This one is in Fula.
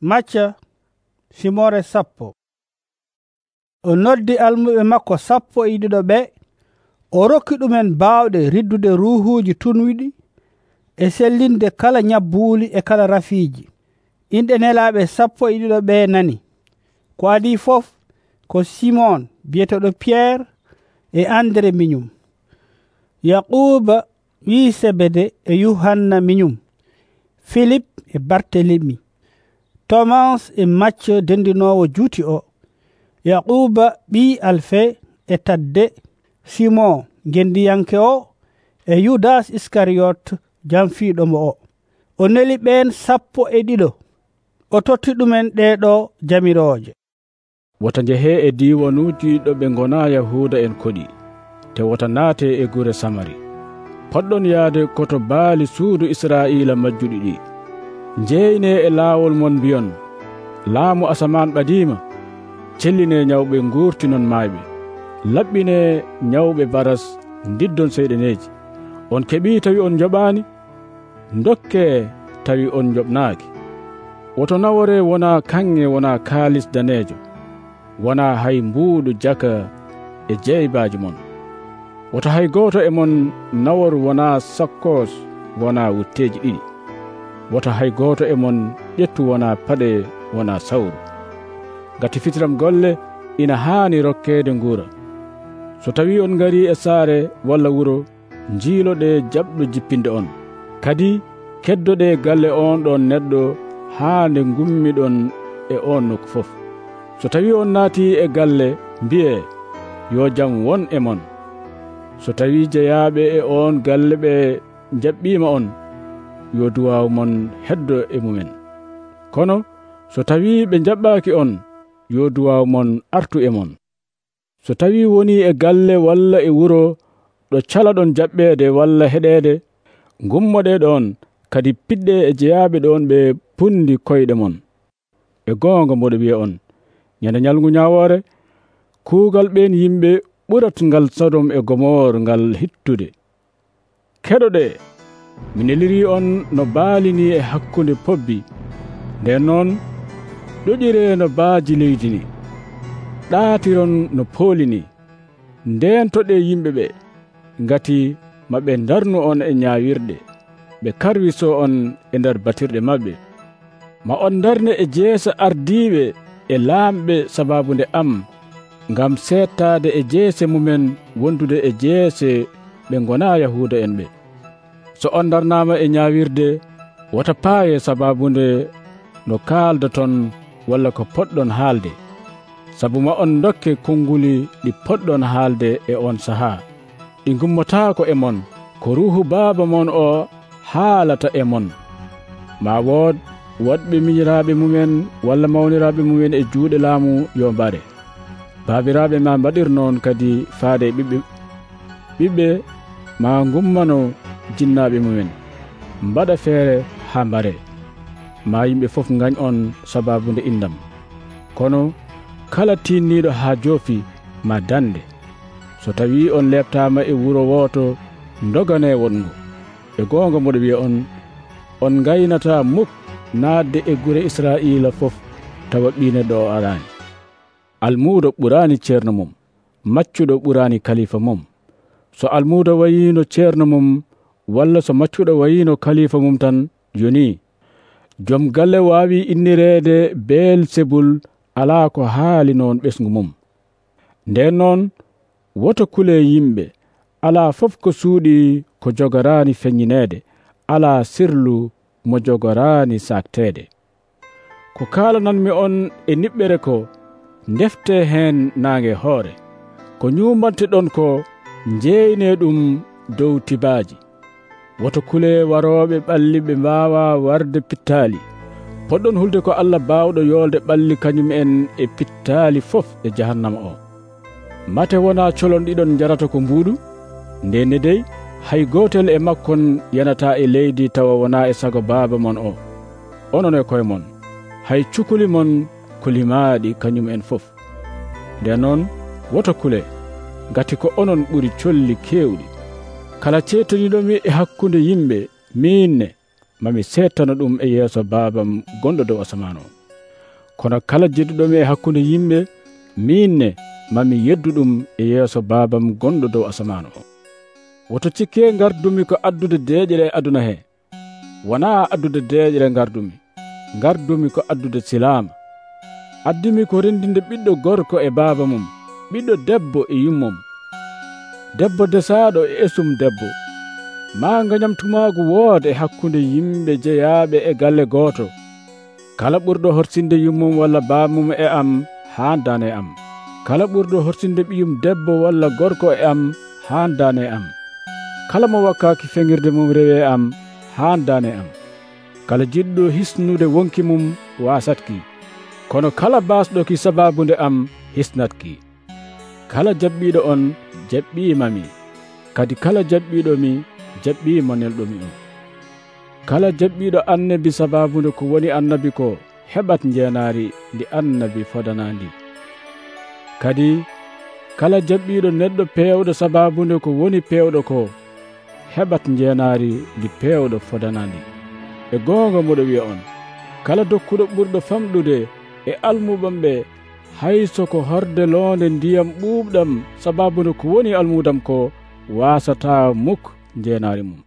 macca simore sappo. O noddi almuɓe makko sappo e ɗiɗo ɓe o rokki ɗumen baawɗe riddude ruuhuuji tunwiɗi e sellinde kala ñabbuuli e kala rafiiji. Inɗe nelaaɓe sappo e ɗiɗo ɓe nani. Ko adi fof ko simon biyeteɗo piyerre e andre miñum yaquba wi sebede e yuhanna miñum philippe e bartelemi thomas e macce dendinowo juuti o. Yaquba ɓi alfe e tadde simon gendiyanke o e yudas iscariot jamfiɗo mo o. O neli ɓen sappo e ɗiɗo. O totti ɗumen ɗeɗo jamirooje. Wota njehe e diwanuji ɗo ɓe gona yahuda en koɗi te wota naate e gure samari. Poɗɗon yahde koto baali suudu israila majjuɗi ɗi. jeyne e laawol mon mbiyon. Laamu asaman ɓadima celline ñawɓe gurtinon maayɓe laɓɓine ñawɓe baras diddon seyɗeneji on keɓi tawi on joɓani dokke tawi on joɓnaaki woto nawore wona kanŋe wona kaalis danejo wona hay mbuuɗu jaka e jeybaji mon. Woto hay goto e mon nawor wona sakkos wona wutteji ɗiɗi. woto hay goto e mon ƴettu wona paɗe wona sawru. Gati fitiram golle ina haani rokkede nguura. So tawi on gari e saare walla wuro jiiloɗe jaɓɗo jippinde on. Kadi keddoɗe galle on ɗon neɗɗo haa nde gummiɗon e on nokku fof. So tawi on naati e galle mbiye yo jam won e mon. So tawi jeyaaɓe e on galle ɓe jaɓɓima on yo duwaw mon heddo e mumen. Kono so tawi ɓe jaɓɓaki on yo duwaw mon artu e mon. So tawi woni e galle walla e wuro ɗo cala ɗon jaɓɓede walla heɗede gummoɗe ɗon kadi piɗɗe e jeyaɓe ɗon ɓe pundi koyɗe mon. E goonga mboɗo wiya on ñande ñalgu ñawore kuugal ɓen yimɓe ɓurat ngal sodom e gomor ngal hittude. Keɗoɗe! mi neliri on no baalini e hakkunde pobbi. Nden noon ɗoɗire no baaji leydi ni. Ɗaatiron no pooli ni. Nden toɗe yimɓe ɓe ngati maɓe darnu on e ñaawirɗe ɓe karwiso on e nder batirɗe maɓɓe. Ma on darne e jeesa ardiiɓe e laamɓe sababunde am ngam seettaade e jeese mumen wondude e jeese ɓe ngona yahuuda en ɓe. so on darnama e ñawirde wota paaye sababude no kaaldoton walla ko poɗɗon haalde. Sabu ma on dokke konnguli ɗi poɗɗon haalde e on saha ɗi gummotako e mon ko ruhu baaba mon o haalata e mon. Ma wood woɗɓe miñiraɓe mumen walla mawniraɓe mumen e juuɗe laamu yo mbare. Baabiraɓe ma mbaɗir noon kadi faade ɓiɓɓe ɓiɓɓe ma gummano jinnaɓe mumen. Mbaɗa feere ha mbare. Ma yimɓe fof gañ on sababude indam kono kala tinniɗo ha joofi ma dande so tawi on leptama e wuro woto dogane wongo e gonga mboɗo wiya on on gaynata muk naatde e gure israila fof tawa ɓine ɗo arani almuudo ɓurani ceerno mum maccuɗo ɓurani kalifa mum. So almuudo wayino ceerno mum walla so maccuɗo wayino kalifa mum tan joni joom galle wawi innirede beelsebul ala ko haali noon ɓesgu mum. Nden noon woto kule yimɓe ala fof ko suuɗi ko jogorani feññinede ala sirlu mo jogorani saktede ko kalananmi on e niɓɓere ko defte hen nange hoore ko ñuumanteɗon ko jeyne ɗum dow tibaji woto kule waroɓe ɓalli ɓe mbawa warde pittali poɗɗon hulde ko allah bawɗo yolde ɓalli kañum en e pittali fof e jahannama o. Mate wona colon ɗiɗon jarata ko mbuɗu ndene dey hay gotel e makkon yanata e leydi tawa wona e sago baaba mon o. Onon e koye mon. Hay cukuli mon kulimaaɗi kañum en fof. Nden noon woto kule ngati ko onon ɓuri colli kewɗi kala ceetoriɗomi e hakkunde yimɓe minne mami settana ɗum e yeeso babam gonɗo dow asaman o kono kala jedduɗomi e hakkunde yimɓe minne mami yeddu ɗum e yeeso babam gonɗo dow asaman o woto cikke gardumi ko addude deeƴere e aduna he. Wona addude deeƴere gardumi gardumi ko addude silama addimi ko rendinde ɓiɗɗo gorko e baaba mum ɓiɗɗo debbo e yummum. debbo desaɗo e esum debbo. Ma gañam tumagu woode e hakkunde yimɓe jeyaɓe e galle gooto. Kala ɓurɗo horsinde yummum walla baamum e am handane am. Kala ɓurɗo horsinde ɓiyum debbo walla gorko e am handane am. Kala mo wakkaki feŋirde mum rewe am handane am. Kala jiɗɗo hisnude wonki mum wasatki kono kala basɗo ki sababude am hisnatki. kala jaɓɓiɗo on jaɓɓimami kadi kala jaɓɓiɗomi jaɓɓimo nelɗomi on. Kala jaɓɓiɗo annabi sababude ko woni annabi ko heɓat jeenaari ndi annabi fodanandi kadi kala jaɓɓiɗo neɗɗo pewɗo sababude ko woni pewɗo ko heɓat jeenaari ndi pewɗo fodanandi e goonga moɗo wiya on kala dokkuɗo ɓurɗo famɗude e almuɓam ɓe hayso ko horde londe ndiyam ɓuuɓɗam sababude ko woni almudam ko wasata muk jeenari mum.